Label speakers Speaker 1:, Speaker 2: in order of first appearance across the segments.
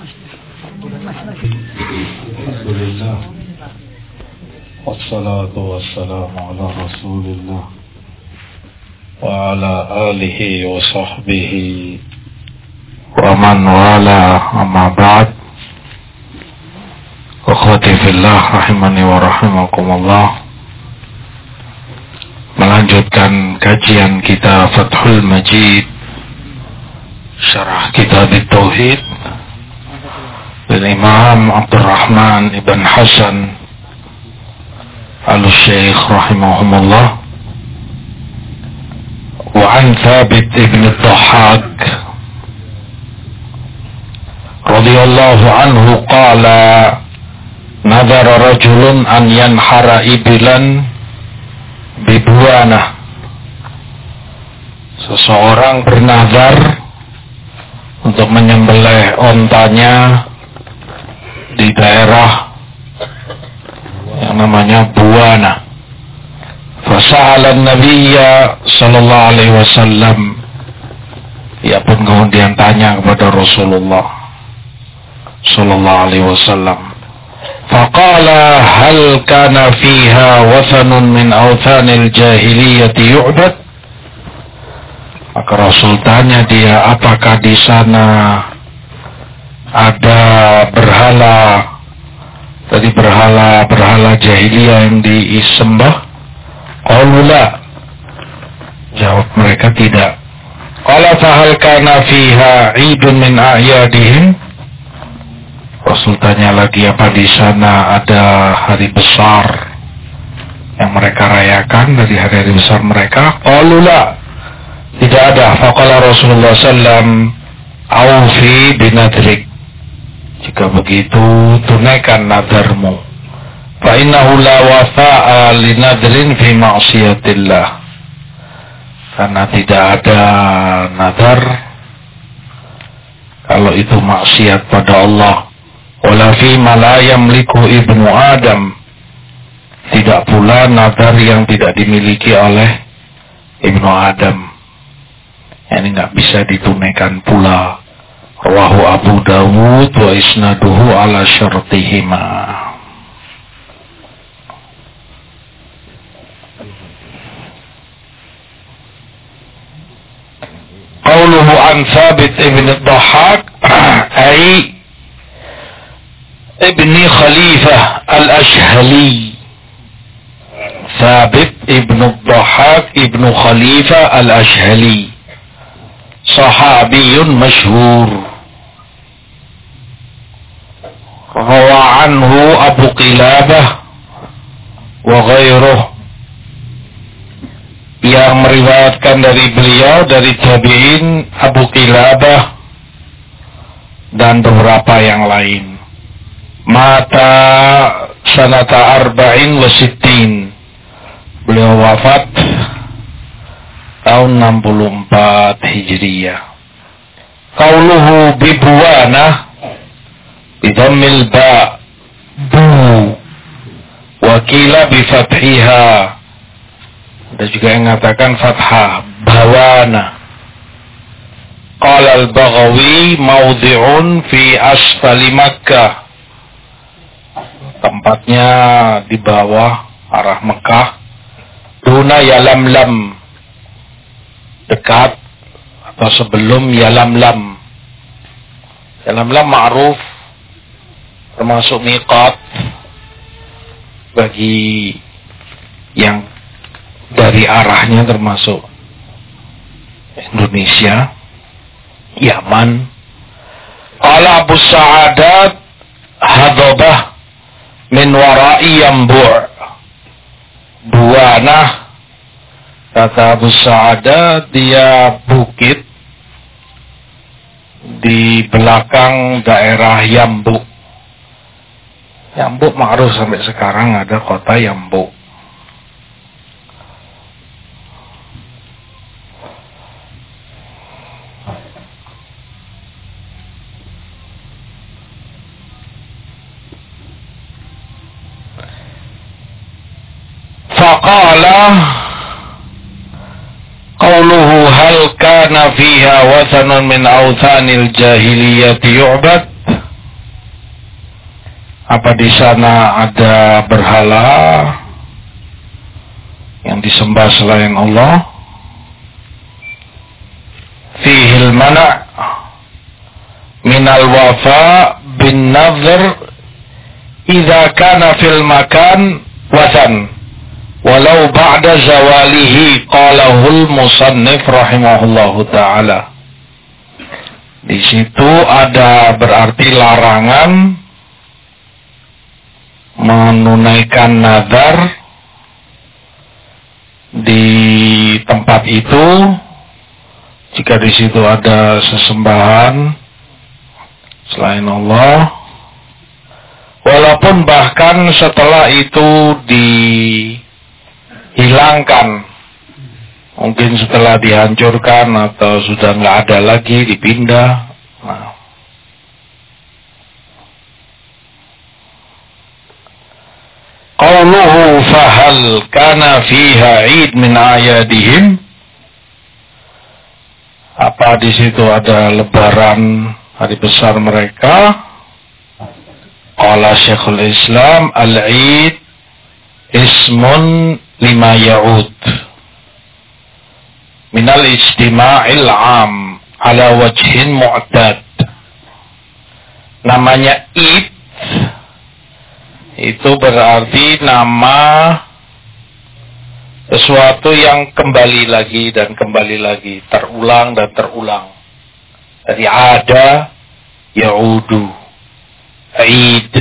Speaker 1: الحمد لله والصلاة والسلام على رسول الله وعلى آله وصحبه ومن والاه أما بعد أخوتي في الله رحمني ورحمكم الله melanjutkan kajian kita Fathul Majid syarah kitab Tauhid dari Imam Abdurrahman Ibn Hasan Al-Syeikh rahimahumullah. Wa an Thabit Ibn Dhahak. Radhiyallahu anhu qala nadara rajulun an yanhara ibilan bibuana. Seseorang bernazar untuk menyembelih ontanya di daerah yang namanya Buana. Fasa'ala Nabiya sallallahu alaihi wasallam. Ia pun kemudian tanya kepada Rasulullah sallallahu alaihi wasallam. Faqala hal kana fiha wathanun min awthanil jahiliyati yu'bad? Maka Rasul tanya dia, apakah di sana ada berhala dari berhala-berhala jahiliyah yang disembah? Qaulula. Jawab mereka tidak. Qala fahal kana fiha idun min a'yadihim? Rasul tanya lagi apa di sana ada hari besar yang mereka rayakan dari hari-hari besar mereka? Qaulula. Tidak ada. Faqala Rasulullah sallam Aufi binadrik. Jika begitu, tunaikan nadarmu. Fa innahu la wafa'a linadrin fi ma'siyatillah. Karena tidak ada nadar kalau itu maksiat pada Allah. Wala fi la yamliku ibnu Adam. Tidak pula nadar yang tidak dimiliki oleh ibnu Adam ini nggak bisa ditunaikan pula. Rawahu Abu Dawud wa isnaduhu ala syartihima. Qauluhu an Thabit ibn al-Dhahak ay ibni Khalifah al-Ashhali. Thabit ibn al-Dhahak ibn Khalifah al-Ashhali. Sahabiyun masyhur anhu Abu Qilabah wa ghairuh. Yang meriwayatkan dari beliau dari tabi'in Abu Qilabah dan beberapa yang lain. Mata sanata arba'in wa sittin. Beliau wafat tahun 64 Hijriyah. Qauluhu bibuana bidammil ba. Bu. Wakila bifathiha ada juga yang mengatakan fathah. Bawana. Qala al-Baghawi mawdi'un fi asfali Makkah. Tempatnya di bawah arah Mekah. Duna yalamlam. Dekat atau sebelum Yalamlam. Yalamlam ma'ruf termasuk miqat bagi yang dari arahnya termasuk Indonesia, Yaman. Qala Abu Sa'adat hadabah min wara'i yambu' buanah Kata Abu Sa'ada dia bukit di belakang daerah Yambu. Yambu ma'ruf sampai sekarang ada kota Yambu. Faqala Qauluhu hal kana fiha wathanun min awthanil jahiliyati yu'bad Apa di sana ada berhala yang disembah selain Allah? Fihil mana? Minal wafa bin nazar idza kana fil makan wasan walau ba'da zawalihi qalahul musannif rahimahullahu taala. Di situ ada berarti larangan menunaikan nazar di tempat itu. Jika di situ ada sesembahan selain Allah. Walaupun bahkan setelah itu dihilangkan. Mungkin setelah dihancurkan atau sudah nggak ada lagi dipindah nah, Qauluhu fahal kana fiha id min ayadihim? Apa di situ ada lebaran hari besar mereka? Qala Syekhul Islam al-Id ismun lima ya'ud minal istima'il am ala wajhin mu'tad namanya Id itu berarti nama sesuatu yang kembali lagi dan kembali lagi, terulang dan terulang. Jadi ada yaudu, aid.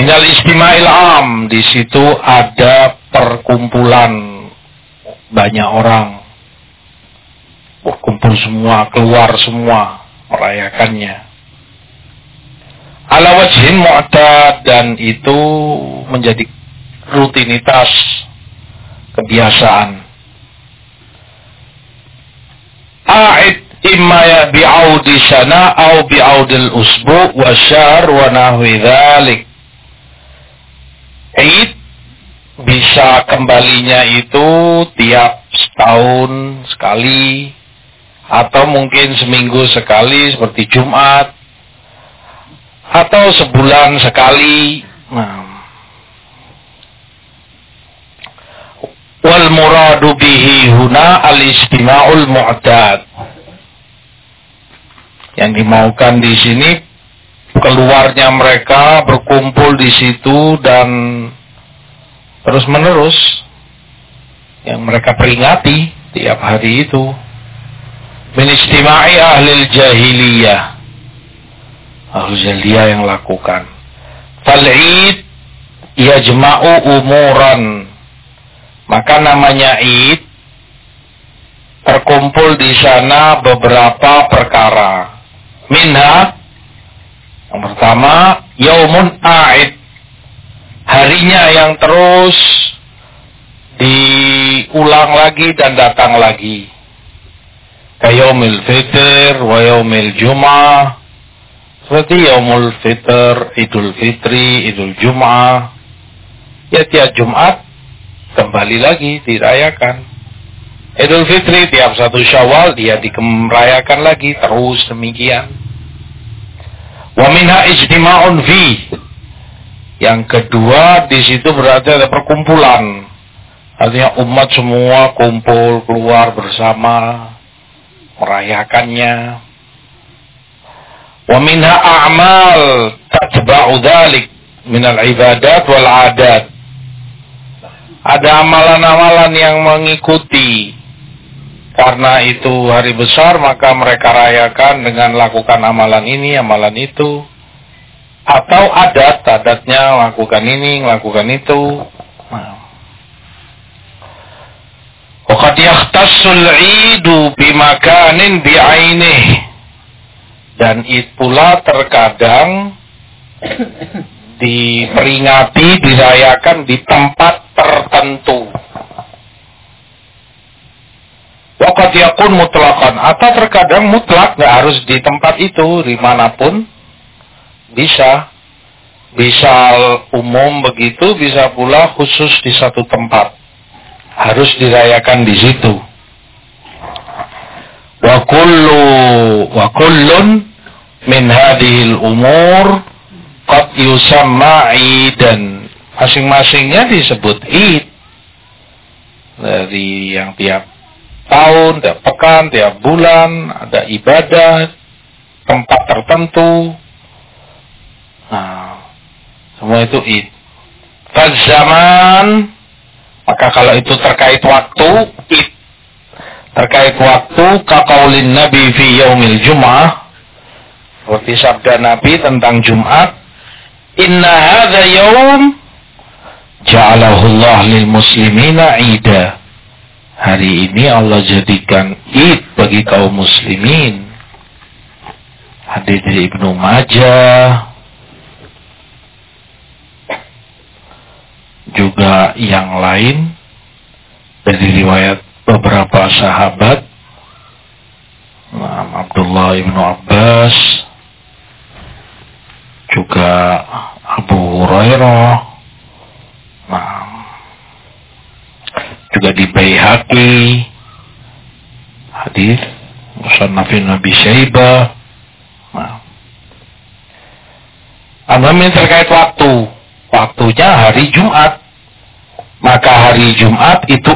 Speaker 1: Minal istima'il am, di situ ada perkumpulan banyak orang. Berkumpul semua, keluar semua merayakannya ala wajhin mu'tad dan itu menjadi rutinitas kebiasaan. A'id imma ya bi'audi sana au bi'audil usbu wa syahr wa nahwi dhalik. Eid bisa kembalinya itu tiap setahun sekali atau mungkin seminggu sekali seperti Jumat atau sebulan sekali. Nah. Wal muradu bihi huna al istima'ul mu'tad. Yang dimaukan di sini keluarnya mereka berkumpul di situ dan terus menerus yang mereka peringati tiap hari itu min istima'i ahli jahiliyah harusnya dia yang lakukan. Fal'id yajma'u umuran. Maka namanya id terkumpul di sana beberapa perkara. Minha yang pertama yaumun a'id. Harinya yang terus diulang lagi dan datang lagi. Kayaumil fitr wa yaumil seperti Yaumul Fitr, Idul Fitri, Idul Jum'ah. Ya tiap Jumat kembali lagi dirayakan. Idul Fitri tiap satu Syawal dia dirayakan lagi terus demikian. Wa minha ijtima'un fi. Yang kedua di situ berarti ada perkumpulan. Artinya umat semua kumpul keluar bersama merayakannya wa minha a'mal tatba'u dhalik minal ibadat wal adat. Ada amalan-amalan yang mengikuti. Karena itu hari besar maka mereka rayakan dengan lakukan amalan ini amalan itu. Atau adat adatnya lakukan ini lakukan itu. Waqad yahtassul 'idu bimakanin bi'ainih dan pula terkadang diperingati, dirayakan di tempat tertentu. Wakat yakun mutlakan atau terkadang mutlak nggak harus di tempat itu di mana pun. Bisa. Bisa umum begitu bisa pula khusus di satu tempat. Harus dirayakan di situ wa kullu wa kullun min hadhil umur qad yusamma idan masing-masingnya disebut id dari yang tiap tahun, tiap pekan, tiap bulan ada ibadah tempat tertentu. Nah semua itu id zaman maka kalau itu terkait waktu id terkait waktu kakaulin nabi fi yaumil jum'ah seperti sabda nabi tentang Jumat inna hadha yaum ja'alahu Allah lil muslimina ida. Hari ini Allah jadikan id bagi kaum muslimin. Hadis dari Ibnu Majah. Juga yang lain dari riwayat beberapa sahabat Abdullah ibnu Abbas juga Abu Hurairah nah, juga di Baihaqi hadis Musannafin Nabi Syaibah nah. Amin terkait waktu waktunya hari Jumat maka hari Jumat itu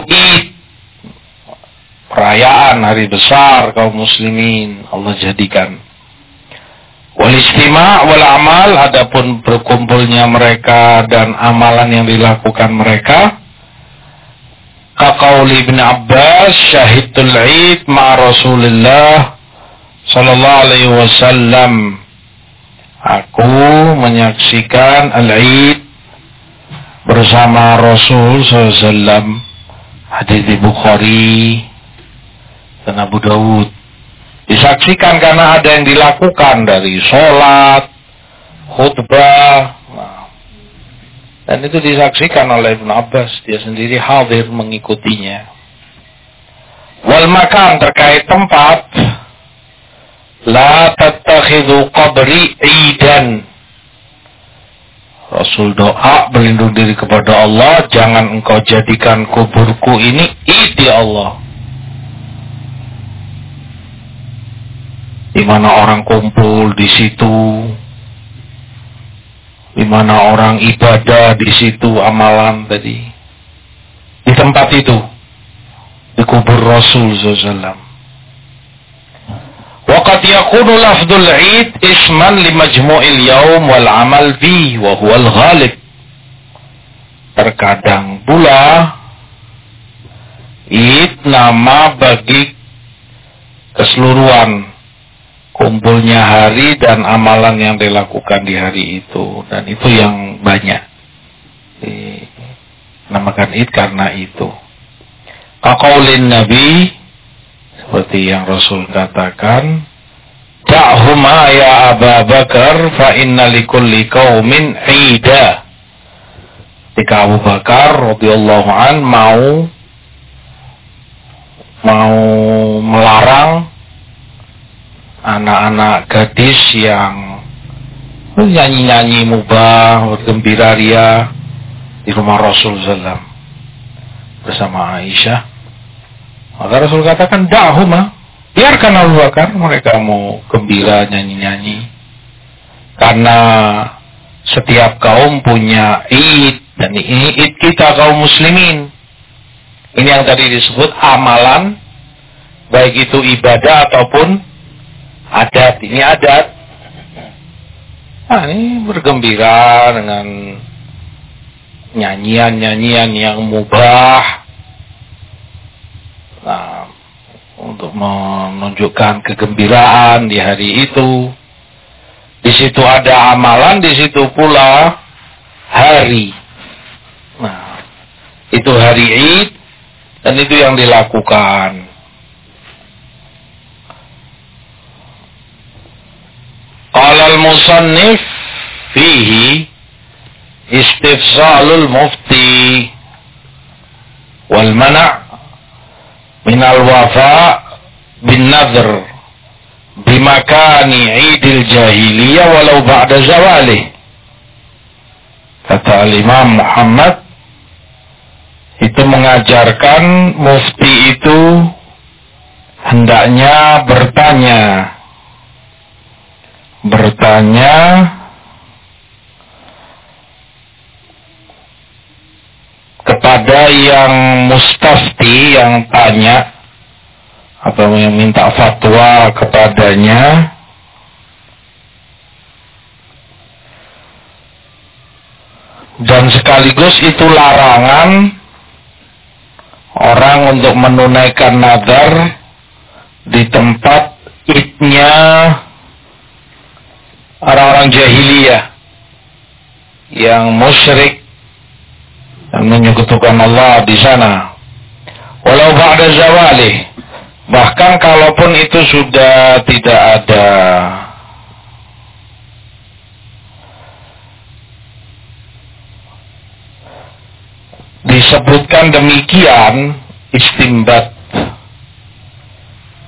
Speaker 1: perayaan hari besar kaum muslimin. Allah jadikan. Wal istima wal amal adapun berkumpulnya mereka dan amalan yang dilakukan mereka. Kaqauli bin Abbas syahidul Eid ma Rasulullah sallallahu alaihi wasallam. Aku menyaksikan al-Eid bersama Rasul SAW hadis di Bukhari dan Abu Dawud Disaksikan karena ada yang dilakukan dari sholat, khutbah, nah. dan itu disaksikan oleh Ibn Abbas. Dia sendiri hadir mengikutinya. Wal makan terkait tempat, la tattakhidhu qabri idan. Rasul doa berlindung diri kepada Allah, jangan engkau jadikan kuburku ini id ya Allah. Di mana orang kumpul di situ, di mana orang ibadah di situ amalan tadi, di tempat itu, di kubur Rasul SAW. Waqad yakunu lafdul Eid isman li majmu'il yaum wal amal bi wa huwa al ghalib. Terkadang pula Id nama bagi keseluruhan kumpulnya hari dan amalan yang dilakukan di hari itu. Dan itu yang banyak dinamakan id karena itu. Kakaulin Nabi seperti yang Rasul katakan Da'huma ya Aba Bakar fa inna likulli qaumin ida. Ketika Abu Bakar radhiyallahu an mau mau melarang anak-anak gadis yang nyanyi-nyanyi mubah, bergembira ria di rumah Rasul Sallam bersama Aisyah. Maka Rasul katakan, dahuma, biarkan Abu Bakar, mereka mau gembira nyanyi-nyanyi. Karena setiap kaum punya id, dan ini id kita kaum muslimin. Ini yang tadi disebut amalan, baik itu ibadah ataupun adat ini adat. Nah ini bergembira dengan nyanyian-nyanyian yang mubah. Nah untuk menunjukkan kegembiraan di hari itu. Di situ ada amalan di situ pula hari. Nah itu hari Id dan itu yang dilakukan Qala al-musannif fihi istifsalul mufti wal mana' min al-wafa bin nadhr bimakani idil jahiliyah walau ba'da zawalih kata al-imam Muhammad itu mengajarkan mufti itu hendaknya bertanya bertanya kepada yang mustafti yang tanya atau yang minta fatwa kepadanya dan sekaligus itu larangan orang untuk menunaikan nazar di tempat idnya orang-orang jahiliyah yang musyrik dan menyekutukan Allah di sana. Walau ba'da zawali. Bahkan kalaupun itu sudah tidak ada disebutkan demikian istimbat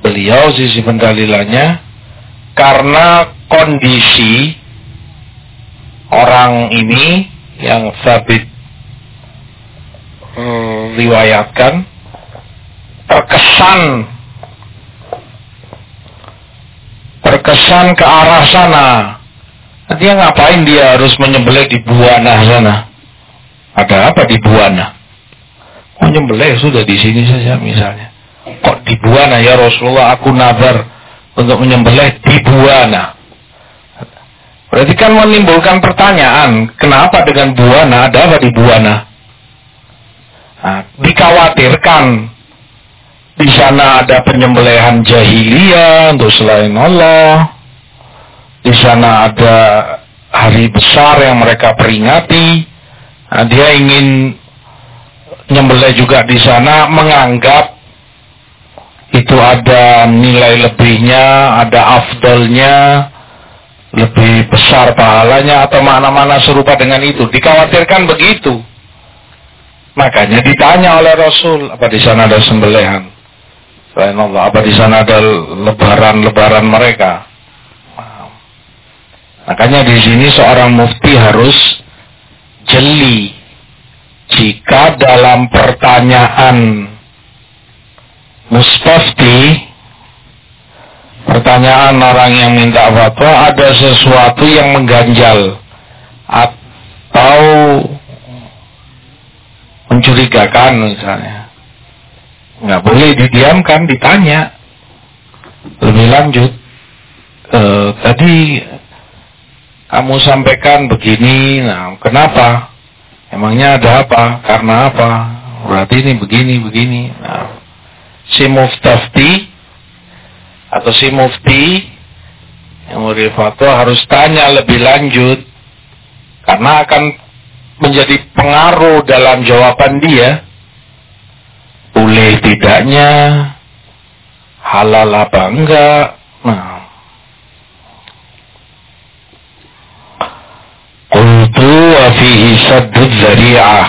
Speaker 1: beliau sisi pendalilannya karena kondisi orang ini yang sabit hmm, riwayatkan terkesan terkesan ke arah sana. Dia ngapain dia harus menyembelih di Buana sana? Ada apa di Buana? Menyembelih sudah di sini saja misalnya. Kok di buana? Ya Rasulullah aku nazar untuk menyembelih di buana. Berarti kan menimbulkan pertanyaan, kenapa dengan buana ada apa di buana? Nah, dikhawatirkan di sana ada penyembelihan jahiliyah untuk selain Allah. Di sana ada hari besar yang mereka peringati. Nah, dia ingin menyembelih juga di sana menganggap itu ada nilai lebihnya, ada afdolnya, lebih besar pahalanya atau mana-mana serupa dengan itu. Dikhawatirkan begitu. Makanya ditanya oleh Rasul, apa di sana ada sembelihan? Selain Allah, apa di sana ada lebaran-lebaran mereka? Makanya di sini seorang mufti harus jeli jika dalam pertanyaan mustafti pertanyaan orang yang minta fatwa ada sesuatu yang mengganjal atau mencurigakan misalnya. Nggak boleh didiamkan ditanya. Lebih lanjut e, tadi kamu sampaikan begini nah kenapa? Emangnya ada apa? Karena apa? Berarti ini begini begini. Nah si muftafti atau si mufti yang memberi fatwa harus tanya lebih lanjut. Karena akan menjadi pengaruh dalam jawaban dia. Boleh tidaknya? Halal apa enggak? Nah. Qultu wa fihi saddud zari'ah.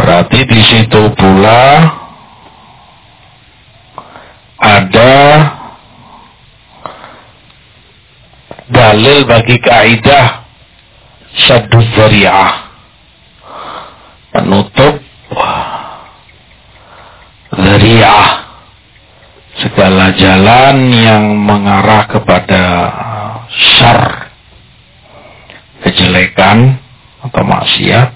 Speaker 1: Berarti di situ pula dalil bagi kaidah syaddu zari'ah. Penutup zari'ah. Segala jalan yang mengarah kepada syar kejelekan atau maksiat.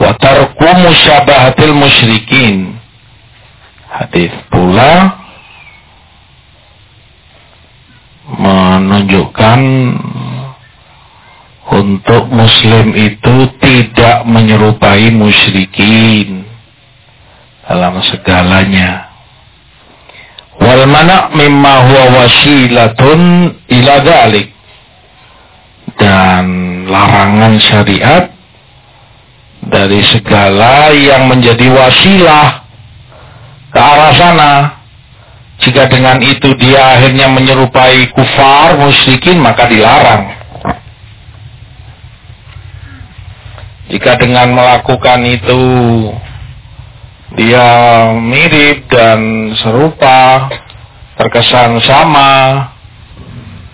Speaker 1: Wa tarku musyabahatil musyrikin. Hadis pula menunjukkan untuk muslim itu tidak menyerupai musyrikin dalam segalanya. Wal mana mimma huwa wasilatun ila dalik. Dan larangan syariat dari segala yang menjadi wasilah ke arah sana jika dengan itu dia akhirnya menyerupai kufar, musyrikin, maka dilarang. Jika dengan melakukan itu dia mirip dan serupa, terkesan sama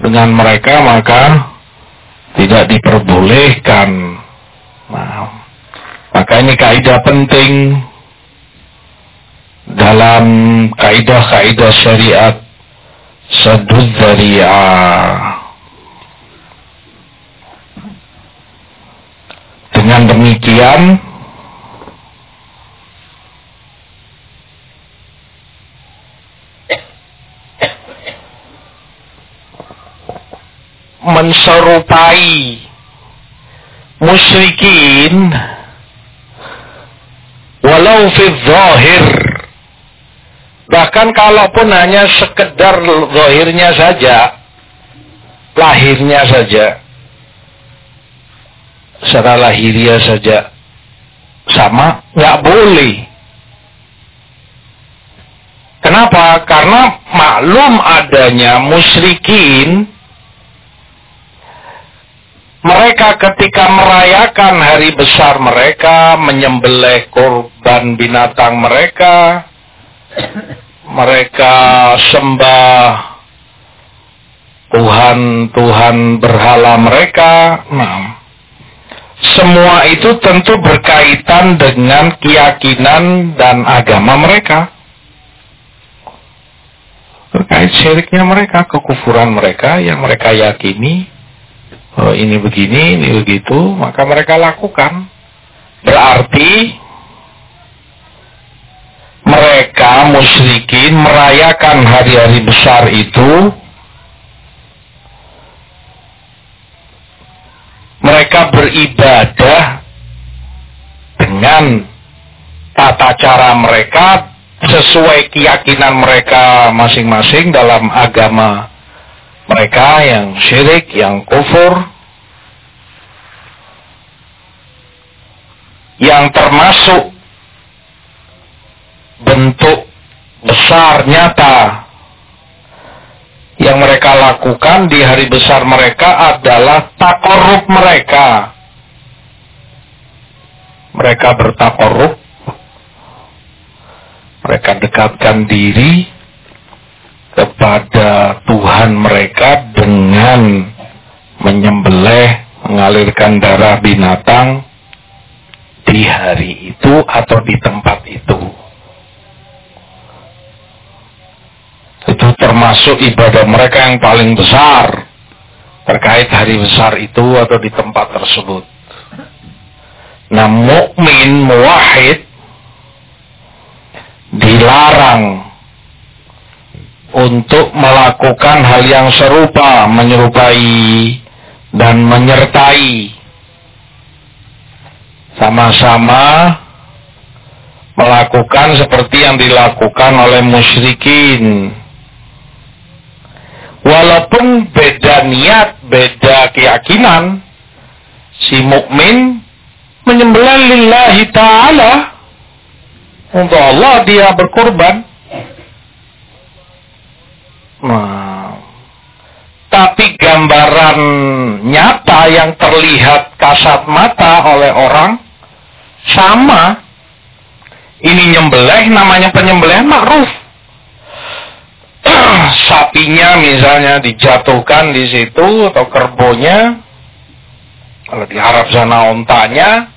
Speaker 1: dengan mereka, maka tidak diperbolehkan. Nah, maka ini kaidah penting dalam kaidah-kaidah syariat sadud. Dengan demikian menserupai musyrikin walau fi zahir bahkan kalaupun hanya sekedar zahirnya saja lahirnya saja secara lahiriah saja sama nggak boleh. Kenapa? Karena maklum adanya musyrikin mereka ketika merayakan hari besar mereka, menyembelih korban binatang mereka, mereka sembah Tuhan-Tuhan berhala mereka. Nah, semua itu tentu berkaitan dengan keyakinan dan agama mereka. Terkait syiriknya mereka, kekufuran mereka yang mereka yakini oh, ini begini, ini begitu, maka mereka lakukan. Berarti mereka musyrikin merayakan hari-hari besar itu mereka beribadah dengan tata cara mereka sesuai keyakinan mereka masing-masing dalam agama mereka yang syirik, yang kufur, yang termasuk bentuk besar nyata yang mereka lakukan di hari besar mereka adalah takorup mereka. Mereka bertakorup, mereka dekatkan diri kepada Tuhan mereka dengan menyembelih, mengalirkan darah binatang di hari itu atau di tempat itu. Itu termasuk ibadah mereka yang paling besar terkait hari besar itu atau di tempat tersebut. Nah, mukmin muwahid dilarang untuk melakukan hal yang serupa, menyerupai dan menyertai sama-sama melakukan seperti yang dilakukan oleh musyrikin. Walaupun beda niat, beda keyakinan, si mukmin menyembelih lillahi taala untuk Allah dia berkorban Nah, tapi gambaran nyata yang terlihat kasat mata oleh orang sama. Ini nyembelih namanya penyembelih ma'ruf. Sapinya misalnya dijatuhkan di situ atau kerbonya. Kalau di Arab sana ontanya.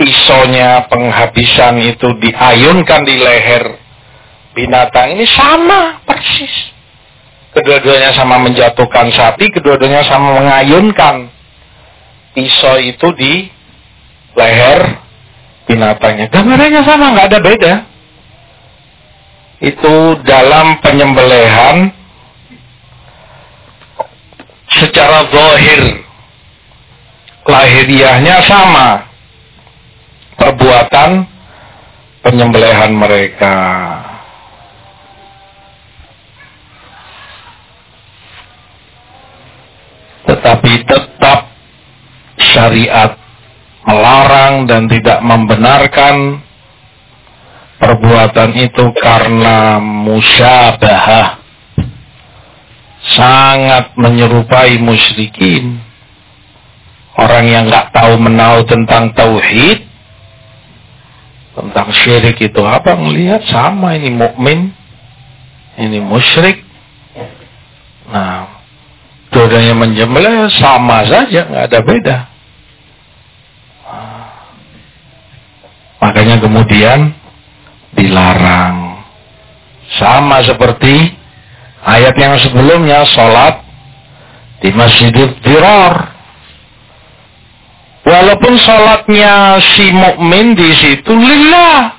Speaker 1: Pisaunya penghabisan itu diayunkan di leher binatang ini sama persis. Kedua-duanya sama menjatuhkan sapi, kedua-duanya sama mengayunkan pisau itu di leher binatangnya. Gambarnya sama, nggak ada beda. Itu dalam penyembelihan secara zahir lahiriahnya sama perbuatan penyembelihan mereka. tetapi tetap syariat melarang dan tidak membenarkan perbuatan itu karena musyabahah. Sangat menyerupai musyrikin. Orang yang nggak tahu menahu tentang tauhid tentang syirik itu apa melihat sama ini mukmin ini musyrik. Nah Dua-duanya menjembelih sama saja, nggak ada beda. Makanya kemudian dilarang. Sama seperti ayat yang sebelumnya, sholat di Masjidil Dirar. Walaupun sholatnya si mukmin di situ lillah.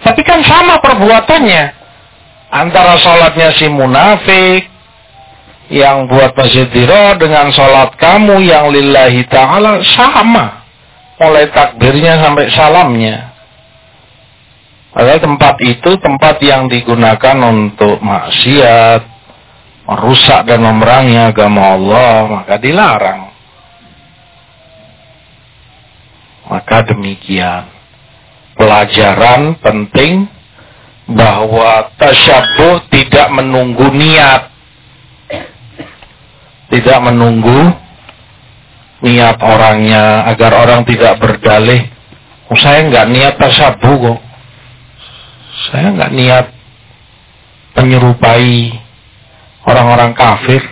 Speaker 1: Tapi kan sama perbuatannya. Antara sholatnya si munafik, yang buat masjid diro dengan sholat kamu yang lillahi ta'ala sama. Mulai takbirnya sampai salamnya. Padahal tempat itu tempat yang digunakan untuk maksiat, merusak dan memerangi agama Allah, maka dilarang. Maka demikian. Pelajaran penting bahwa tasyabuh tidak menunggu niat. Tidak menunggu niat orangnya agar orang tidak berdalih. Oh, saya nggak niat tasyabuh kok. Saya nggak niat menyerupai orang-orang kafir.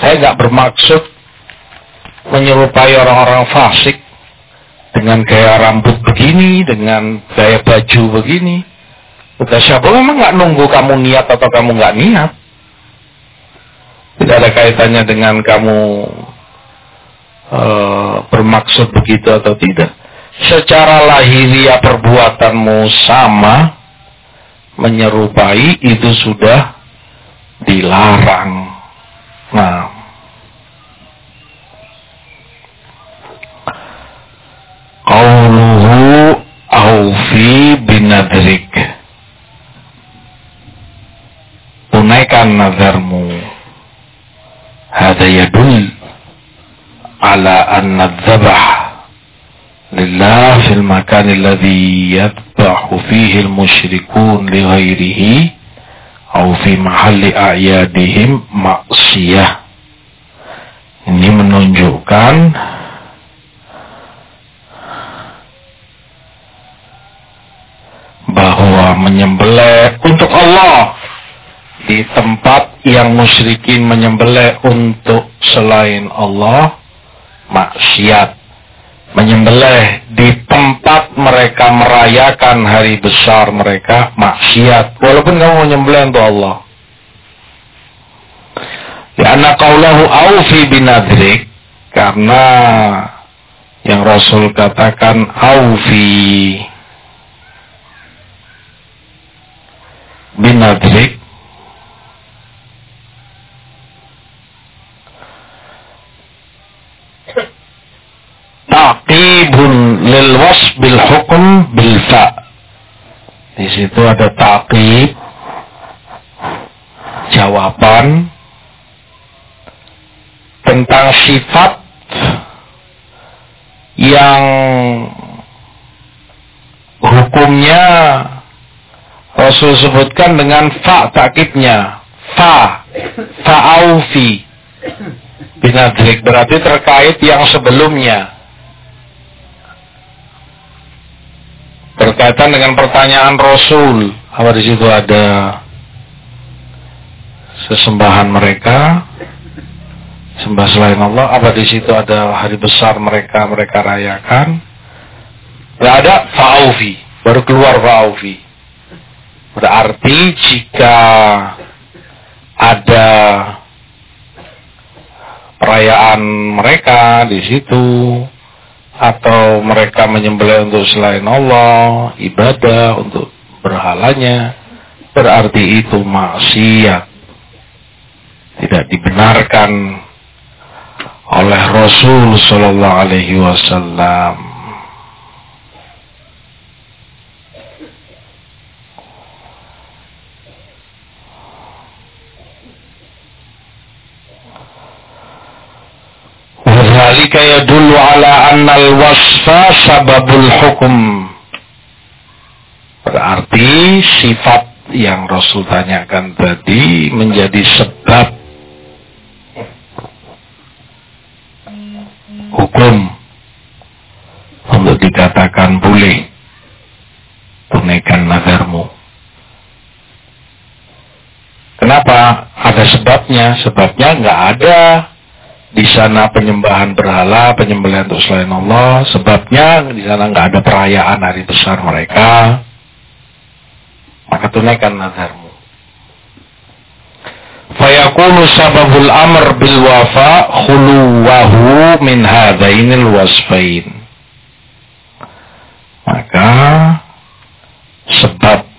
Speaker 1: Saya nggak bermaksud menyerupai orang-orang fasik dengan gaya rambut begini, dengan gaya baju begini. Udah siapa memang nggak nunggu kamu niat atau kamu nggak niat. Tidak ada kaitannya dengan kamu uh, bermaksud begitu atau tidak. Secara lahiriah perbuatanmu sama, menyerupai itu sudah dilarang. Nah, Qauluhu aufi binadrik. Tunaikan nazarmu. Hada yadul ala anna dzabah fil makan alladhi yadbahu fihi al-musyrikun li ghairihi au fi mahalli a'yadihim maksiyah. Ini menunjukkan bahwa menyembelih untuk Allah di tempat yang musyrikin menyembelih untuk selain Allah maksiat menyembelih di tempat mereka merayakan hari besar mereka maksiat. Walaupun kamu menyembelih untuk Allah. Karena kaulahu aufi binadrik karena yang Rasul katakan aufi binadrik taqibun lil bil hukum bil fa di situ ada taqib jawaban tentang sifat yang hukumnya Rasul sebutkan dengan fa takibnya. Fa. Fa'aufi. Binadrik. Berarti terkait yang sebelumnya. Berkaitan dengan pertanyaan Rasul. Apa di situ ada sesembahan mereka? Sembah selain Allah. Apa di situ ada hari besar mereka mereka rayakan? Tidak ada fa'aufi. Baru keluar fa'aufi. Berarti jika ada perayaan mereka di situ atau mereka menyembelih untuk selain Allah, ibadah untuk berhalanya, berarti itu maksiat. Tidak dibenarkan oleh Rasul Shallallahu Alaihi Wasallam. Dzalika yadullu ala annal wasfa sababul hukum. Berarti sifat yang Rasul tanyakan tadi menjadi sebab hukum untuk dikatakan boleh tunaikan nazarmu. Kenapa? Ada sebabnya. Sebabnya nggak ada di sana penyembahan berhala, penyembelihan untuk selain Allah. Sebabnya di sana nggak ada perayaan hari besar mereka. Maka tunaikan nazarmu. Fayakunu sababul amr bil wafa khuluwahu min hadainil wasfain. Maka sebab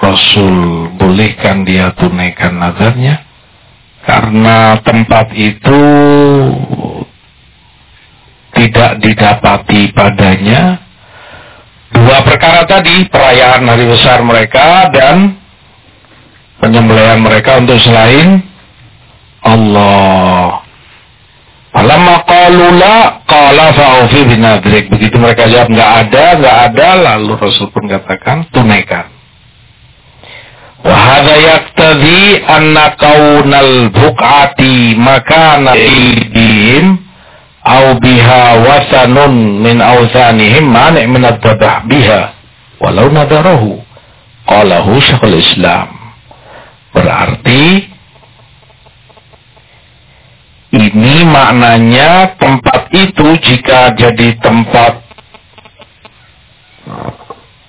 Speaker 1: Rasul bolehkan dia tunaikan nazarnya karena tempat itu tidak didapati padanya dua perkara tadi perayaan hari besar mereka dan penyembelihan mereka untuk selain Allah. Alamma qalu la qala fa'ufi binadrik. Begitu mereka jawab enggak ada, enggak ada, lalu Rasul pun katakan tunaikan. Wa hadha yaqtadi anna kaunal buq'ati makana idin au biha wasanun min awsanihim mani' min ad-dabah biha walau nadarahu qalahu syekhul islam berarti ini maknanya tempat itu jika jadi tempat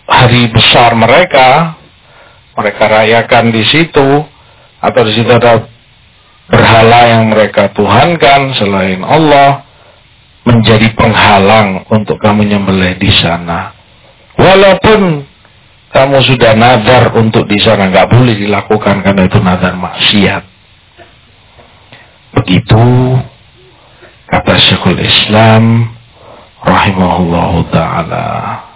Speaker 1: hari besar mereka mereka rayakan di situ atau di situ ada berhala yang mereka tuhankan selain Allah menjadi penghalang untuk kamu nyembelih di sana. Walaupun kamu sudah nazar untuk di sana nggak boleh dilakukan karena itu nazar maksiat. Begitu kata Syekhul Islam rahimahullahu taala.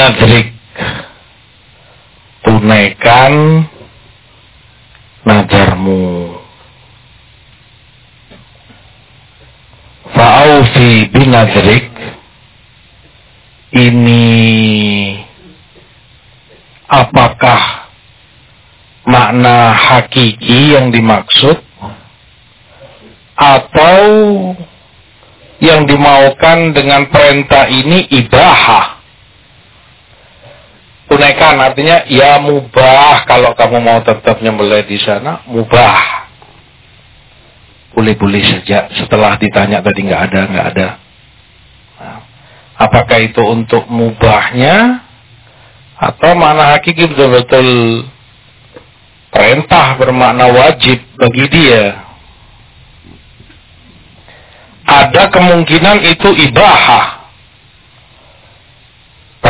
Speaker 1: Binadrik tunaikan nadarmu Fa'aufi binadrik ini apakah makna hakiki yang dimaksud? Atau yang dimaukan dengan perintah ini ibaha. Tunaikan artinya ya mubah kalau kamu mau tetap nyembelih di sana mubah. Boleh-boleh saja setelah ditanya tadi nggak ada nggak ada. Nah, apakah itu untuk mubahnya atau mana hakiki betul-betul perintah bermakna wajib bagi dia? ada kemungkinan itu ibahah.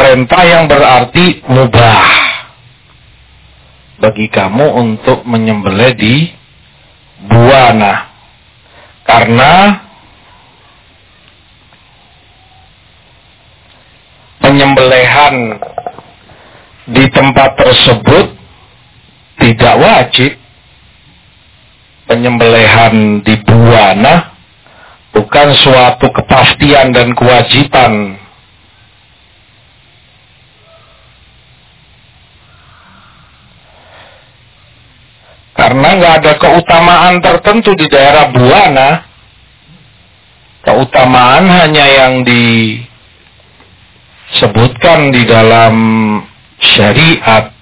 Speaker 1: Perintah yang berarti mubah. Bagi kamu untuk menyembelih di buana. Karena penyembelihan di tempat tersebut tidak wajib. Penyembelihan di buana bukan suatu kepastian dan kewajiban. Karena nggak ada keutamaan tertentu di daerah Buana. Keutamaan hanya yang disebutkan di dalam syariat.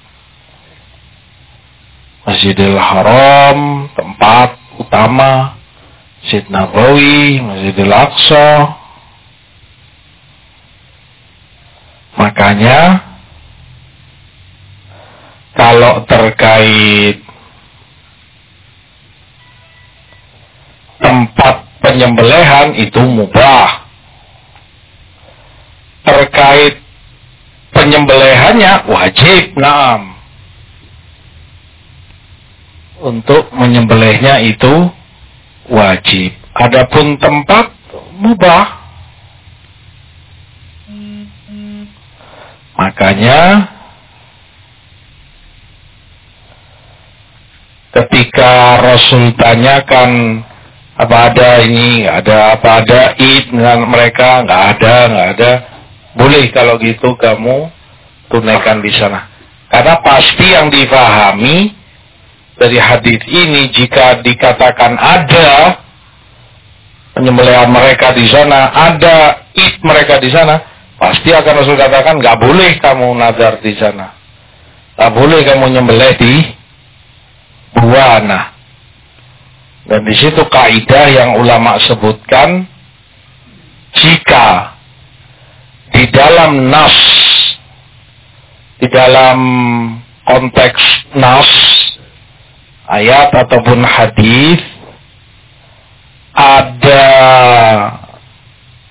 Speaker 1: Masjidil Haram, tempat utama Masjid Nabawi, Masjidil Aqsa. Makanya kalau terkait tempat penyembelihan itu mubah. Terkait penyembelihannya wajib, naam. Untuk menyembelihnya itu wajib. Adapun tempat mubah. Makanya ketika Rasul tanyakan apa ada ini, ada apa ada id dengan mereka, nggak ada, nggak ada. Boleh kalau gitu kamu tunaikan di sana. Karena pasti yang difahami dari hadis ini jika dikatakan ada penyembelihan mereka di sana, ada id mereka di sana, pasti akan Rasul katakan nggak boleh kamu nazar di sana, nggak boleh kamu nyembelih di buana, Dan di situ kaidah yang ulama sebutkan jika di dalam nas di dalam konteks nas ayat ataupun hadis ada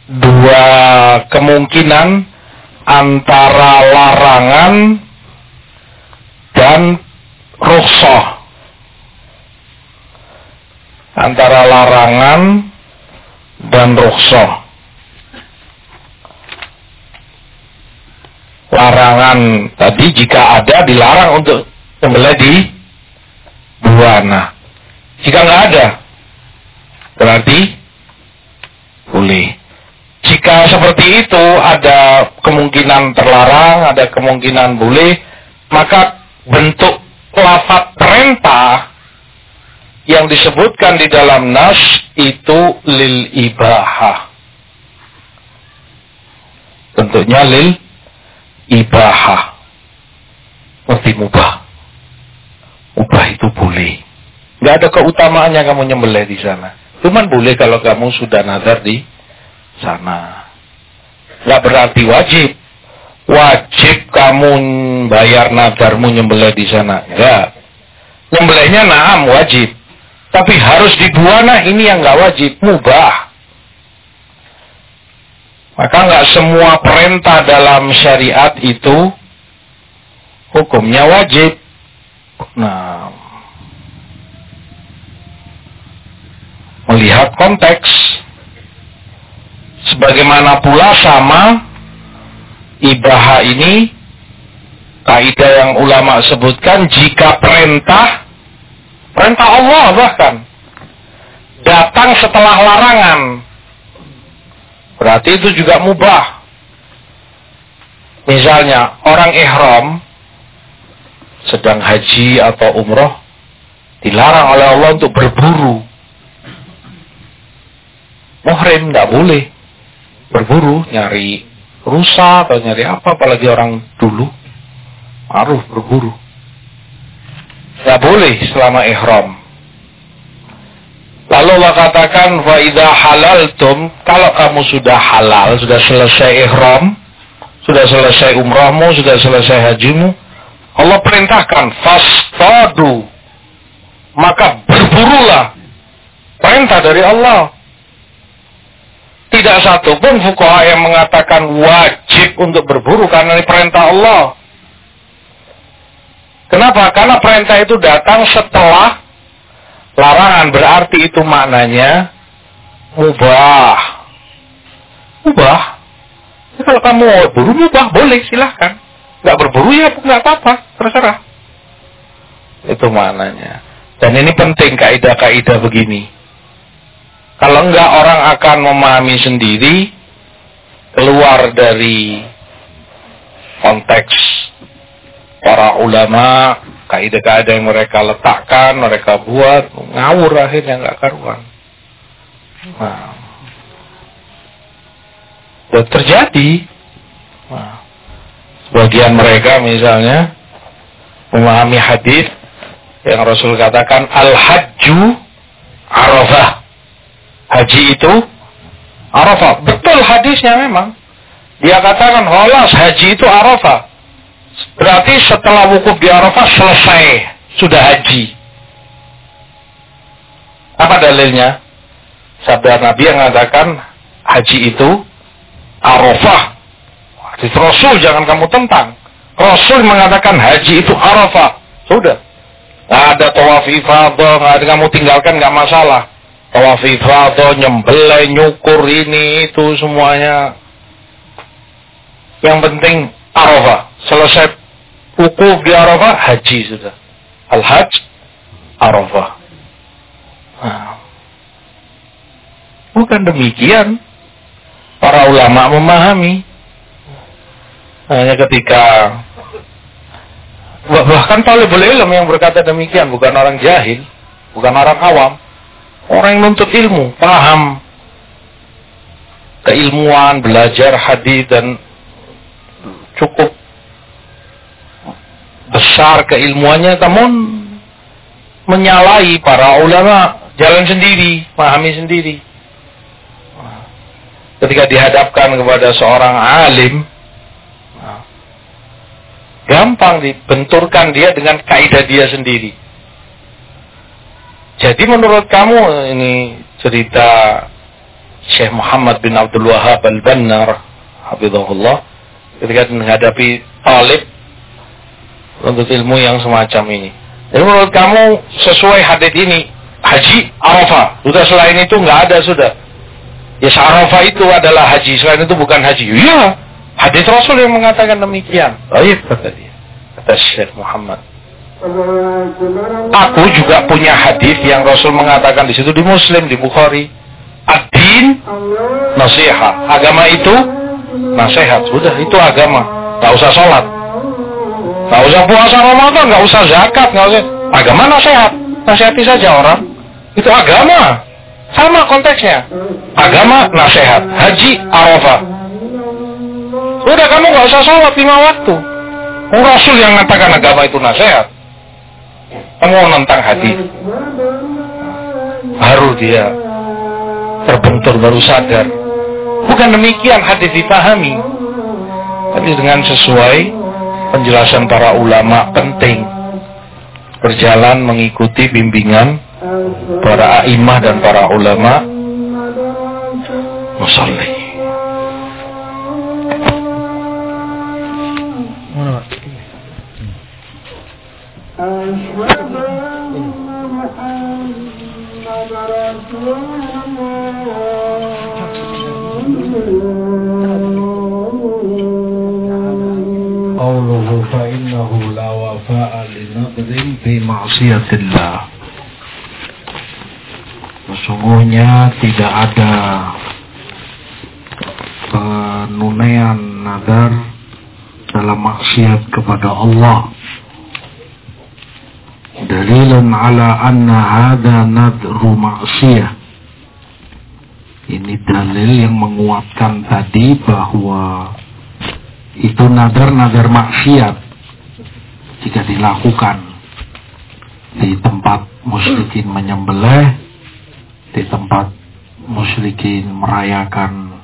Speaker 1: dua kemungkinan antara larangan dan rukhsah antara larangan dan rukhsah. Larangan tadi jika ada dilarang untuk sembelih di buana. Jika nggak ada berarti boleh. Jika seperti itu ada kemungkinan terlarang, ada kemungkinan boleh, maka bentuk lafaz perintah yang disebutkan di dalam nas itu lil ibahah. Bentuknya lil ibahah. Mesti mubah. Mubah itu boleh. Gak ada keutamaannya kamu nyembelih di sana. Cuman boleh kalau kamu sudah nazar di sana. Gak berarti wajib. Wajib kamu bayar nadarmu nyembelih di sana. Enggak. Nyembelihnya naam wajib. Tapi harus di buana ini yang gak wajib. Mubah. Maka nggak semua perintah dalam syariat itu hukumnya wajib. Nah, melihat konteks. Sebagaimana pula sama ibaha ini kaidah yang ulama sebutkan jika perintah perintah Allah bahkan. Datang setelah larangan. Berarti itu juga mubah. Misalnya orang ihram sedang haji atau umroh dilarang oleh Allah untuk berburu. Muhrim tidak boleh berburu, nyari rusa atau nyari apa, apalagi orang dulu. Maruf berburu. Tidak boleh selama ihram. Lalu Allah katakan, idza halaltum, kalau kamu sudah halal, sudah selesai ihram, sudah selesai umrahmu, sudah selesai hajimu, Allah perintahkan, fastadu, maka berburulah. Perintah dari Allah. Tidak satu pun fukaha yang mengatakan wajib untuk berburu karena ini perintah Allah. Kenapa? Karena perintah itu datang setelah larangan. Berarti itu maknanya mubah. Mubah. Ya, kalau kamu berburu mubah, boleh silahkan. Nggak berburu ya nggak apa-apa, terserah. Itu maknanya. Dan ini penting kaidah-kaidah begini. Kalau enggak orang akan memahami sendiri keluar dari konteks para ulama, kaidah-kaidah yang mereka letakkan, mereka buat, ngawur akhirnya enggak karuan. Nah, dan terjadi. Nah, sebagian mereka misalnya memahami hadis yang Rasul katakan al-hajju arafah haji itu Arafah. Betul hadisnya memang. Dia katakan, holas haji itu Arafah. Berarti setelah wukuf di Arafah selesai. Sudah haji. Apa dalilnya? Sabda Nabi yang mengatakan haji itu Arafah. Hadis Rasul jangan kamu tentang. Rasul mengatakan haji itu Arafah. Sudah. Nggak ada tawaf ifadah, nggak kamu tinggalkan nggak masalah tawaf ifadah, nyembelih, nyukur ini itu semuanya. Yang penting Arafah. Selesai wukuf di Arafah, haji sudah. Al-Hajj Arafah. Nah. Bukan demikian. Para ulama memahami. Hanya ketika bahkan boleh ilmu yang berkata demikian bukan orang jahil, bukan orang awam. Orang yang nuntut ilmu, paham keilmuan, belajar hadis dan besar keilmuannya namun menyalahi para ulama jalan sendiri, pahami sendiri. Ketika dihadapkan kepada seorang alim, gampang dibenturkan dia dengan kaidah dia sendiri. Jadi menurut kamu ini cerita Syekh Muhammad bin Abdul Wahab Al-Bannar, Habibullah, ketika menghadapi talib untuk ilmu yang semacam ini. Jadi menurut kamu sesuai hadis ini, haji Arafah. Sudah selain itu nggak ada sudah. Ya Arafah itu adalah haji, selain itu bukan haji. Iya, hadis Rasul yang mengatakan demikian. Baik kata dia, kata Syekh Muhammad. Aku juga punya hadis yang Rasul mengatakan di situ di Muslim, di Bukhari. Ad-din nasihat. Agama itu nasihat. Sudah, itu agama. Gak usah sholat. Gak usah puasa Ramadan, gak usah zakat, gak usah. Agama nasihat. Nasihati saja orang. Itu agama. Sama konteksnya. Agama nasihat. Haji Arafah. Udah kamu gak usah sholat lima waktu. Rasul yang mengatakan agama itu nasihat. Kamu nentang hati. Baru dia terbentur, baru sadar. Bukan demikian hadis dipahami. Tapi dengan sesuai penjelasan para ulama penting. Berjalan mengikuti bimbingan para imah dan para ulama. Musalli
Speaker 2: Thank you. فإنه لا وفاء لنظر في معصية الله Sesungguhnya tidak ada penunaian nadar dalam maksiat kepada Allah. Dalilun ala anna hadha nadru maksiyah. Ini dalil yang menguatkan tadi bahwa itu nadar-nadar maksiat jika dilakukan di tempat musyrikin menyembelih di tempat musyrikin merayakan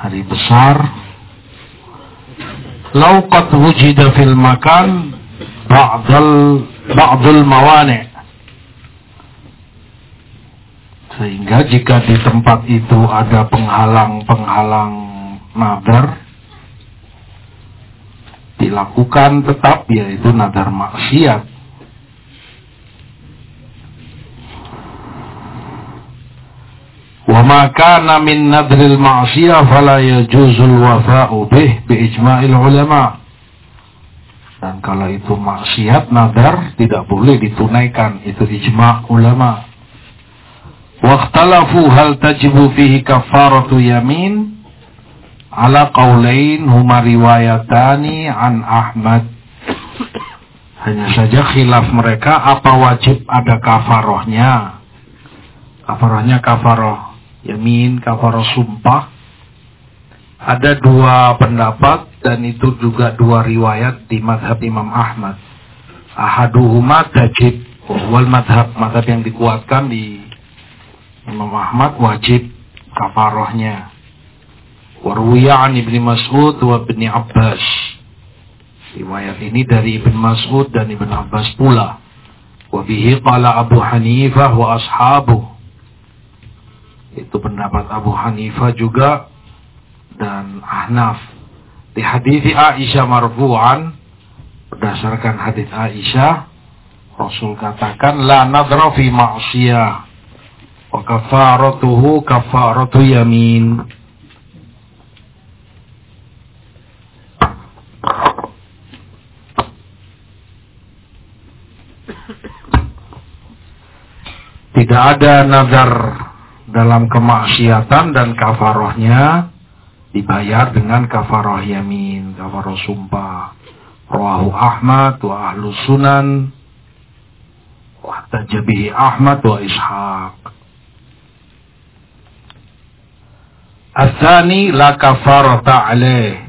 Speaker 2: hari besar. Lauqat wujida fil makan ba'dal ba'dul mawani. Sehingga jika di tempat itu ada penghalang-penghalang nadar dilakukan tetap yaitu nadar maksiat Wa ma kana min nadril ma'siyah fala yajuzul wafa'u bih bi ijma'il ulama. Dan kalau itu maksiat nadar tidak boleh ditunaikan itu ijma' ulama. Wakhtalafu hal tajibu fihi kafaratu yamin ala qawlain huma riwayatani an Ahmad. Hanya saja khilaf mereka apa wajib ada kafarohnya. Kafarohnya kafaroh yamin, kafarah sumpah. Ada dua pendapat dan itu juga dua riwayat di madhab Imam Ahmad. Ahaduhuma tajib wal madhab madhab yang dikuatkan di Imam Ahmad wajib kafarohnya. Warwiya an Ibni Mas'ud wa Ibni Abbas. Riwayat ini dari Ibn Mas'ud dan Ibn Abbas pula. Wabihi qala Abu Hanifah wa ashabuh itu pendapat Abu Hanifah juga dan Ahnaf. Di hadis Aisyah marfu'an berdasarkan hadis Aisyah Rasul katakan la nadra fi ma'siyah wa kafaratuhu kafaratu yamin. Tidak ada nazar dalam kemaksiatan dan kafarohnya dibayar dengan kafaroh yamin, kafaroh sumpah. Rawahu Ahmad wa ahlu sunan wa tajabihi Ahmad wa Ishaq. Asani la kafarata alaih.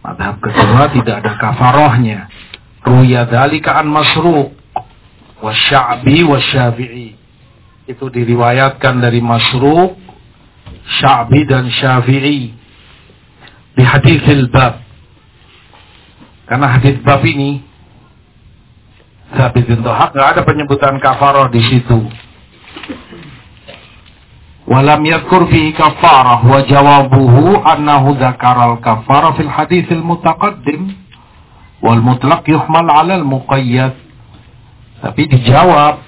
Speaker 2: Madhab kedua tidak ada kafarohnya. Ruya dalika an masruq wa sya'bi wa syafi'i. Itu diriwayatkan dari Masruq, Sya'bi dan Syafi'i di hadis bab. Karena hadis bab ini Sabit bin Hak nggak ada penyebutan kafarah di situ. Walam yadkur fihi kafarah wa jawabuhu annahu dzakara al-kafarah fil hadis al-mutaqaddim wal mutlaq yuhmal 'ala al-muqayyad. Tapi dijawab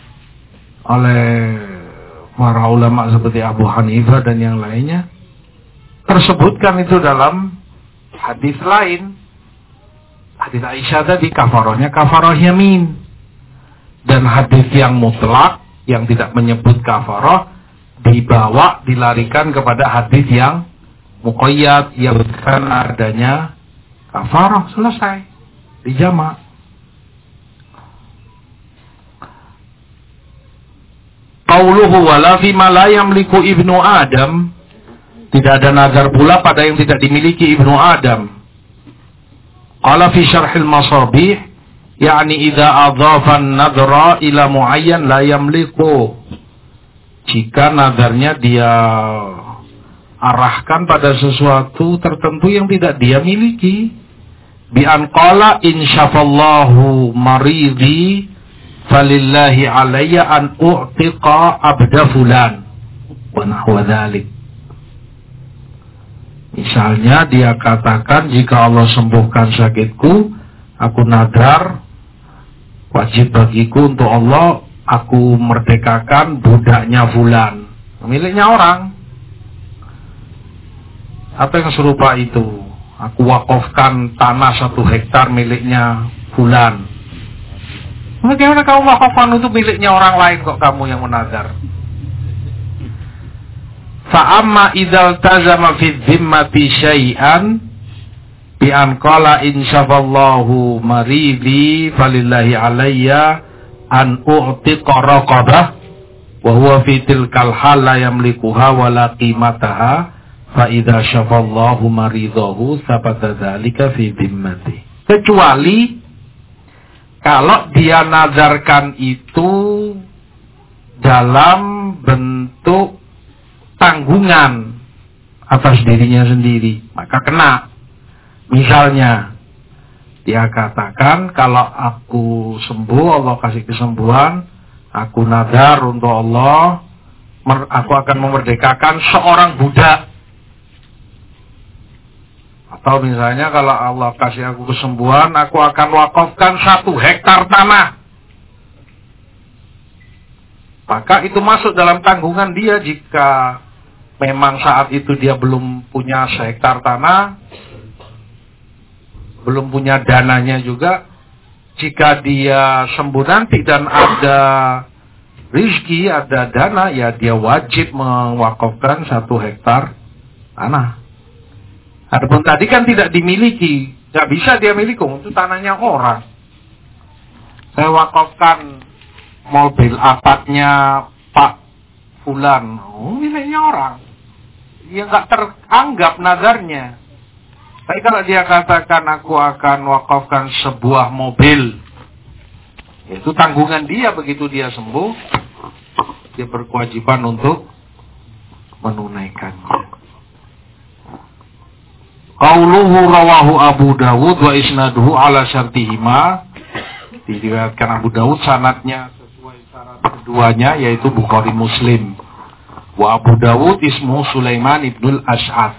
Speaker 2: oleh para ulama seperti Abu Hanifah dan yang lainnya tersebutkan itu dalam hadis lain. Hadis Aisyah tadi kafarahnya kafarah yamin. Dan hadis yang mutlak yang tidak menyebut kafarah dibawa dilarikan kepada hadis yang muqayyad yang bukan adanya kafarah selesai dijamak. Qauluhu wala fi ma la yamliku ibnu Adam tidak ada nazar pula pada yang tidak dimiliki ibnu Adam. Qala fi syarhil masabih yakni idza adhafa an-nadra ila muayyan la yamliku. Jika nadarnya dia arahkan pada sesuatu tertentu yang tidak dia miliki. Bi an qala insyafallahu maridi falillahi alayya an u'tiqa abda fulan wa nahwa Misalnya dia katakan jika Allah sembuhkan sakitku, aku nadar wajib bagiku untuk Allah aku merdekakan budaknya fulan. Miliknya orang. Apa yang serupa itu? Aku wakafkan tanah satu hektar miliknya fulan. Bagaimana kamu wakafkan itu miliknya orang lain kok kamu yang menazar? Fa'amma idal tazama fi dhimmati syai'an bi an qala insyaallahu maridi falillahi alayya an u'tiqa raqabah wa huwa fi tilkal hal la yamlikuha wa la qimataha fa idza syafallahu maridahu sabata dzalika fi dhimmati kecuali kalau dia nazarkan itu dalam bentuk tanggungan atas dirinya sendiri, maka kena. Misalnya, dia katakan kalau aku sembuh, Allah kasih kesembuhan, aku nadar untuk Allah, aku akan memerdekakan seorang budak. Atau misalnya kalau Allah kasih aku kesembuhan, aku akan wakafkan satu hektar tanah. Maka itu masuk dalam tanggungan dia jika memang saat itu dia belum punya sehektar tanah, belum punya dananya juga. Jika dia sembuh nanti dan ada rizki, ada dana, ya dia wajib mewakafkan satu hektar tanah. Adapun tadi kan tidak dimiliki, nggak bisa dia miliki, itu tanahnya orang. Saya wakafkan mobil apatnya Pak Fulan, oh, miliknya orang. Ya nggak teranggap nazarnya. Tapi kalau dia katakan aku akan wakafkan sebuah mobil, itu tanggungan dia begitu dia sembuh, dia berkewajiban untuk menunaikannya. Qauluhu rawahu Abu Dawud wa isnaduhu ala syartihima. Diriwayatkan Abu Dawud sanatnya sesuai syarat keduanya yaitu Bukhari Muslim. Wa Abu Dawud ismu Sulaiman ibnul Ash'ad.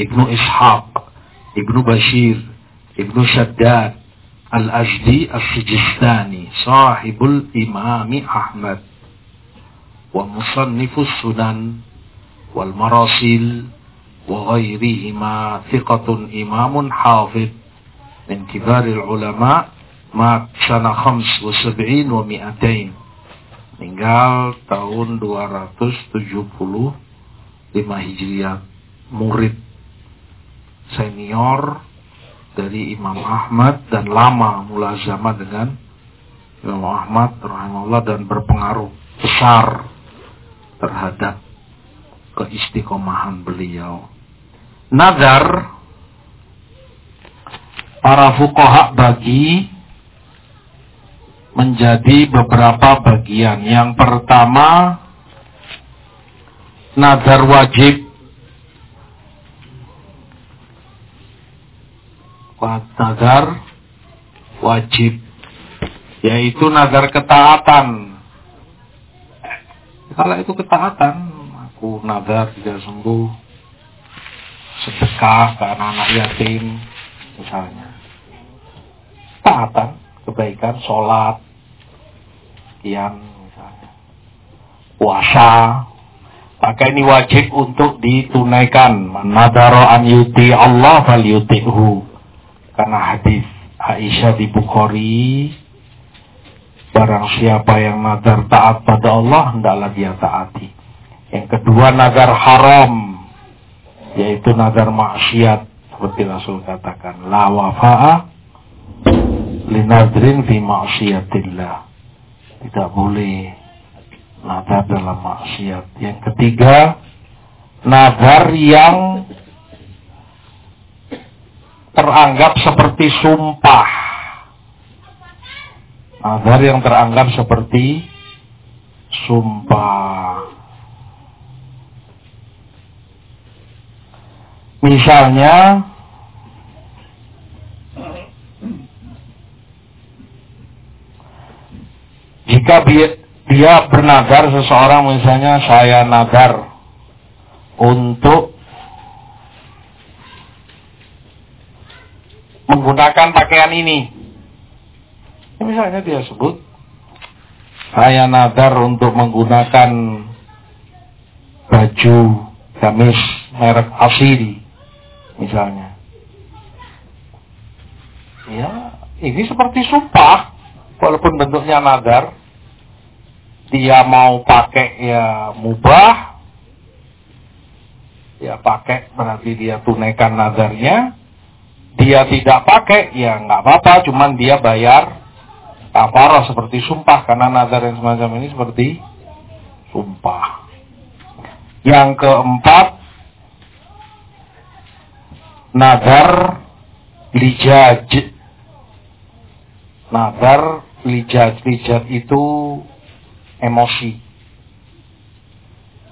Speaker 2: Ibnu Ishaq. Ibnu Bashir. Ibnu Shaddad. Al-Ajdi As-Sijistani. Sahibul Imami Ahmad. Wa Musannifus Sunan. Wal Marasil وغيرهما ثقة إمام حافظ من كبار العلماء مات سنة خمس وسبعين ومئتين meninggal tahun 275 Hijriah murid senior dari Imam Ahmad dan lama mulazama dengan Imam Ahmad rahimahullah dan berpengaruh besar terhadap keistiqomahan beliau nazar para fukoha bagi menjadi beberapa bagian. Yang pertama, nazar wajib. Nazar wajib. Yaitu nazar ketaatan. Kalau itu ketaatan, aku nazar tidak sembuh. Sedekah ke anak-anak yatim, misalnya. Ketaatan, kebaikan, sholat, sekian misalnya. Puasa, maka ini wajib untuk ditunaikan. Manadaro an yuti Allah fal yuti'hu. Karena hadis Aisyah di Bukhari Barang siapa yang nazar taat pada Allah, hendaklah dia taati. Yang kedua, nazar haram, yaitu nazar maksiat, seperti Rasul katakan, la wafa'a linadrin fi maksiatillah. Tidak boleh nazar dalam maksiat. Yang ketiga, nazar yang teranggap seperti sumpah Nazar yang teranggap seperti sumpah. Misalnya jika dia bernadar seseorang misalnya saya nadar untuk menggunakan pakaian ini. Misalnya dia sebut, saya nadar untuk menggunakan baju gamis merek asli, misalnya. Ya, ini seperti sumpah, walaupun bentuknya nadar. Dia mau pakai ya mubah, ya pakai berarti dia tunaikan nadarnya. Dia tidak pakai, ya nggak apa-apa, cuman dia bayar kafarah seperti sumpah karena nazar yang semacam ini seperti sumpah. Yang keempat nazar lijaj. Nazar lijaj lijaj itu emosi.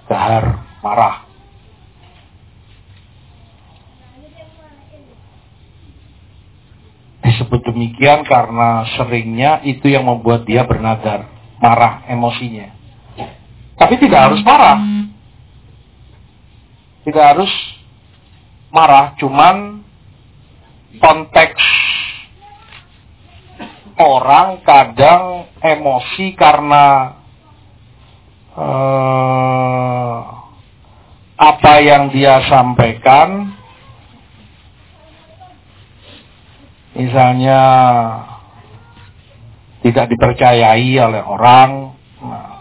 Speaker 2: Gahar, marah. Disebut demikian karena seringnya itu yang membuat dia bernadar, marah emosinya. Tapi tidak harus marah. Tidak harus marah, cuman konteks orang kadang emosi karena uh, apa yang dia sampaikan. Misalnya tidak dipercayai oleh orang. Nah,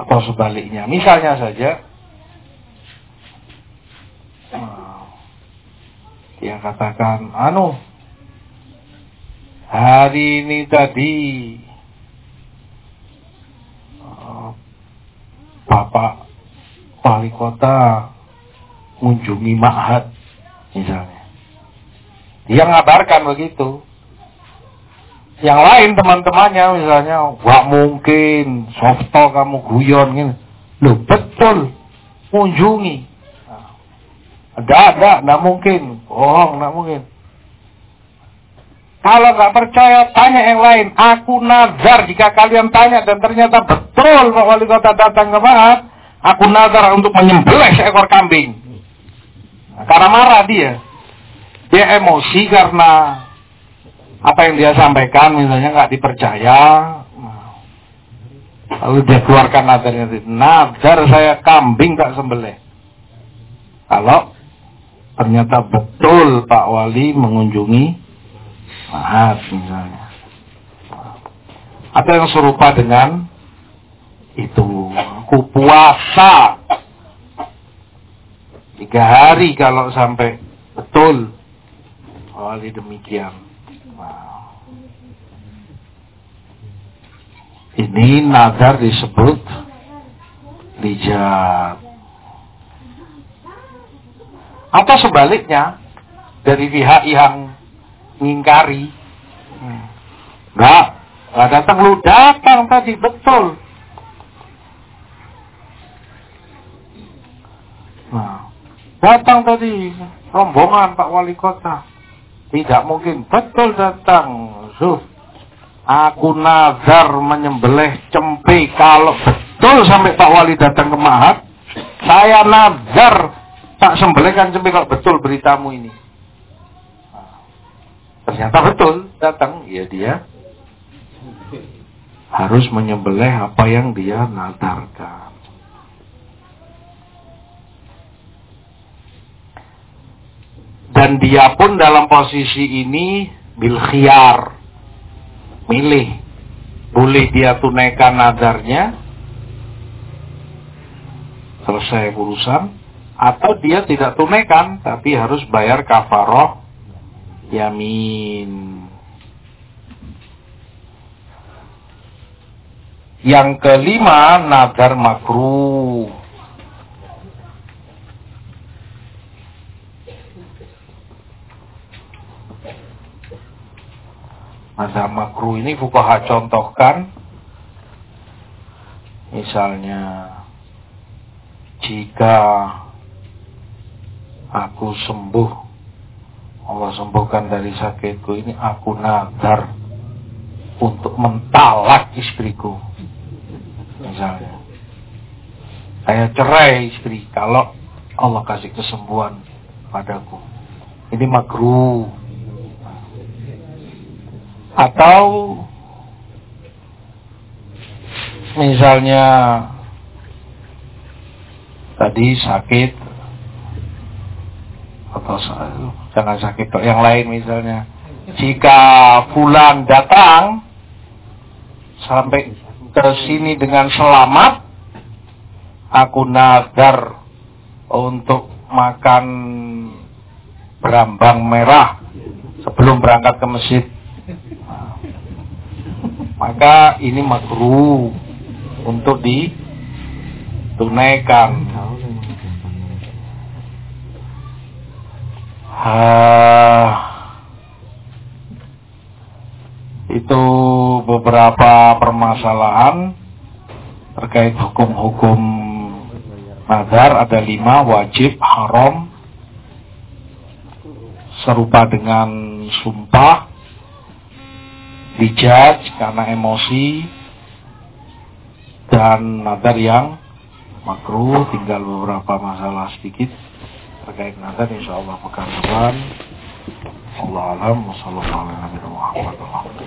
Speaker 2: atau sebaliknya. Misalnya saja nah, dia katakan anu hari ini tadi uh, Bapak Wali Kota mengunjungi Ma'had misalnya dia ngabarkan begitu. Yang lain teman-temannya misalnya, wah mungkin, softo kamu guyon gitu. Loh betul, kunjungi. Ada, ada, nggak mungkin. Bohong, nggak mungkin. Kalau nggak percaya, tanya yang lain. Aku nazar jika kalian tanya dan ternyata betul Pak Wali Kota datang ke Mahat, aku nazar untuk menyembelih seekor kambing. Nah, karena marah dia dia emosi karena apa yang dia sampaikan misalnya nggak dipercaya lalu dia keluarkan nadarnya nadar saya kambing tak sembelih kalau ternyata betul Pak Wali mengunjungi maaf misalnya atau yang serupa dengan itu aku puasa tiga hari kalau sampai betul awali demikian. Wow. Ini nazar disebut lijat. Atau sebaliknya, dari pihak yang mengingkari, Enggak, enggak datang lu datang tadi betul. Nah, datang tadi rombongan Pak Wali Kota. Tidak mungkin betul datang. Zuh. Aku nazar menyembelih cempe kalau betul sampai Pak Wali datang ke Mahat. Saya nazar tak sembelihkan cempe kalau betul beritamu ini. Ternyata betul datang, ya dia harus menyembelih apa yang dia nadarkan. Dan dia pun dalam posisi ini bil khiyar. Milih. Boleh dia tunaikan nadarnya. Selesai urusan. Atau dia tidak tunaikan. Tapi harus bayar kafaroh yamin. Yang kelima, nadar makruh. Nadar makruh ini fukaha contohkan. Misalnya, jika aku sembuh. Allah sembuhkan dari sakitku. Ini aku nadar untuk mentalak istriku. Misalnya. Saya cerai istri kalau Allah kasih kesembuhan padaku. Ini makruh. Atau misalnya tadi sakit jangan sakit yang lain misalnya. Jika fulan datang sampai ke sini dengan selamat aku nadar untuk makan berambang merah sebelum berangkat ke masjid. Maka ini makruh untuk ditunaikan uh, itu beberapa permasalahan terkait hukum-hukum nazar. Ada lima wajib haram serupa dengan sumpah dijudge karena emosi dan nazar yang makruh. Tinggal beberapa masalah sedikit terkait nazar insya Allah pekan depan. Allah alam wassalamualaikum warahmatullahi wabarakatuh